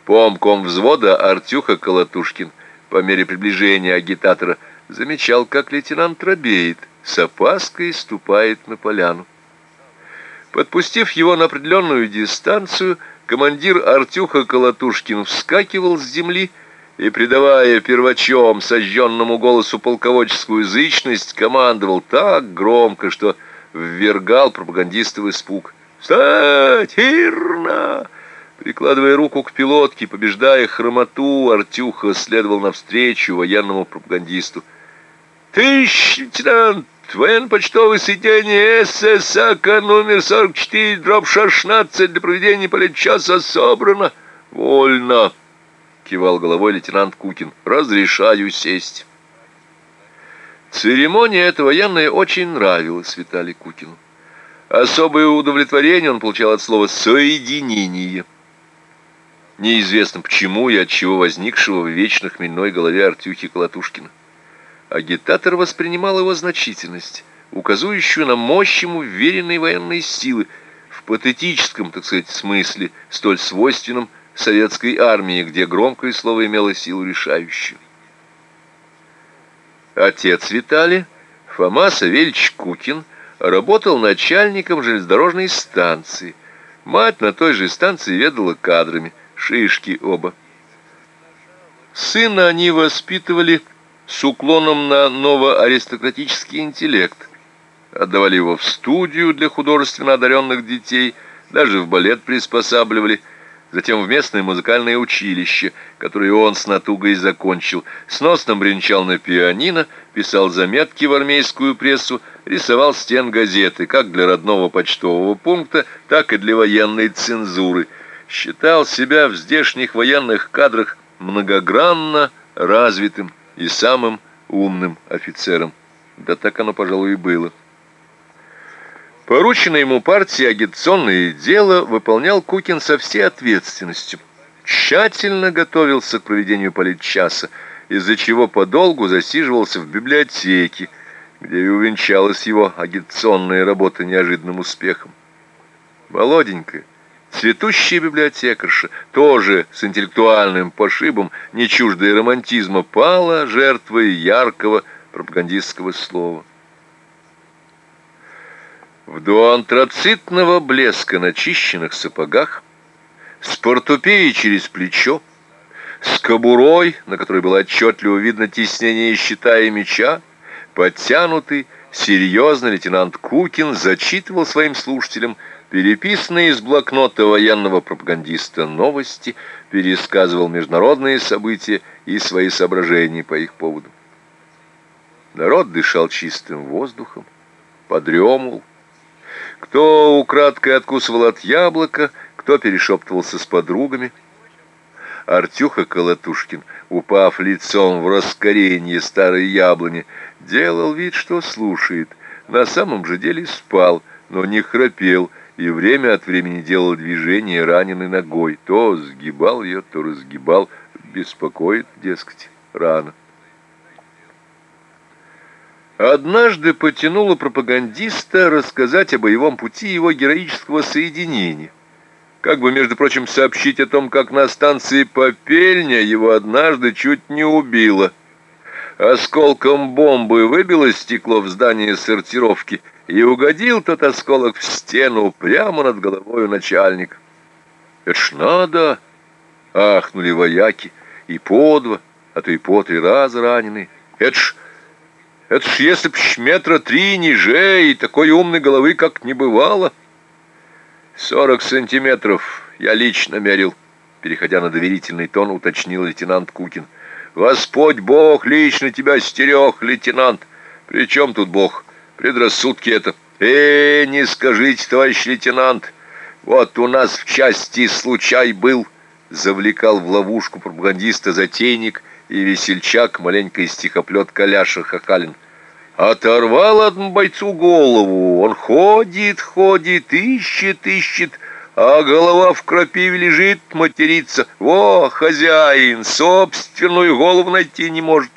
Помком взвода Артюха Колотушкин по мере приближения агитатора замечал, как лейтенант робеет, с опаской ступает на поляну. Подпустив его на определенную дистанцию, командир Артюха Колотушкин вскакивал с земли и, придавая первачом сожженному голосу полководческую язычность, командовал так громко, что ввергал пропагандистов испуг. «Встать! Ирна!» Прикладывая руку к пилотке, побеждая хромоту, Артюха следовал навстречу военному пропагандисту. «Тысяч лейтенант, военно-почтовое соединение ССАК номер 44, дробь 16 для проведения политчаса собрано». «Вольно!» — кивал головой лейтенант Кукин. «Разрешаю сесть». Церемония эта военная очень нравилась Виталию Кукину. Особое удовлетворение он получал от слова «соединение» неизвестно почему и от чего возникшего в вечно хмельной голове Артюхи Колотушкина. Агитатор воспринимал его значительность, указывающую на мощь ему вверенной военной силы, в патетическом, так сказать, смысле, столь свойственном советской армии, где громкое слово имело силу решающую. Отец Виталий, Фома Савельевич Кукин, работал начальником железнодорожной станции. Мать на той же станции ведала кадрами – шишки оба. Сына они воспитывали с уклоном на новоаристократический интеллект. Отдавали его в студию для художественно одаренных детей, даже в балет приспосабливали, затем в местное музыкальное училище, которое он с натугой закончил, сносно бренчал на пианино, писал заметки в армейскую прессу, рисовал стен газеты, как для родного почтового пункта, так и для военной цензуры – считал себя в здешних военных кадрах многогранно развитым и самым умным офицером. Да так оно, пожалуй, и было. Порученное ему партии агитационное дело выполнял Кукин со всей ответственностью. Тщательно готовился к проведению политчаса, из-за чего подолгу засиживался в библиотеке, где и увенчалась его агитационная работа неожиданным успехом. Володенька, Цветущая библиотекарша, тоже с интеллектуальным пошибом, не чуждая романтизма, пала жертвой яркого пропагандистского слова. В доантрацитного блеска начищенных сапогах, с портупеей через плечо, с кобурой, на которой было отчетливо видно теснение щита и меча, подтянутый, серьезный лейтенант Кукин зачитывал своим слушателям переписанные из блокнота военного пропагандиста новости, пересказывал международные события и свои соображения по их поводу. Народ дышал чистым воздухом, подремывал. Кто украдкой откусывал от яблока, кто перешептывался с подругами. Артюха Колотушкин, упав лицом в раскоренье старой яблони, делал вид, что слушает. На самом же деле спал, но не храпел, и время от времени делал движение раненой ногой. То сгибал ее, то разгибал. Беспокоит, дескать, рано. Однажды потянуло пропагандиста рассказать о боевом пути его героического соединения. Как бы, между прочим, сообщить о том, как на станции Попельня его однажды чуть не убило. Осколком бомбы выбило стекло в здании сортировки, и угодил тот осколок в стену прямо над головой начальника. «Это ж надо!» — ахнули вояки, и по два, а то и по три раза ранены. «Это ж, это ж если б метра три ниже и такой умной головы, как не бывало!» «Сорок сантиметров я лично мерил», — переходя на доверительный тон, уточнил лейтенант Кукин. «Господь Бог лично тебя стерег, лейтенант. При чем тут Бог? Предрассудки это. Э, не скажите, товарищ лейтенант, вот у нас в части случай был». Завлекал в ловушку пропагандиста затейник и весельчак, маленький стихоплет Коляша Хакалин. Оторвал одному бойцу голову. Он ходит, ходит, ищет, ищет, а голова в крапиве лежит, матерится. Во, хозяин, собственную голову найти не может.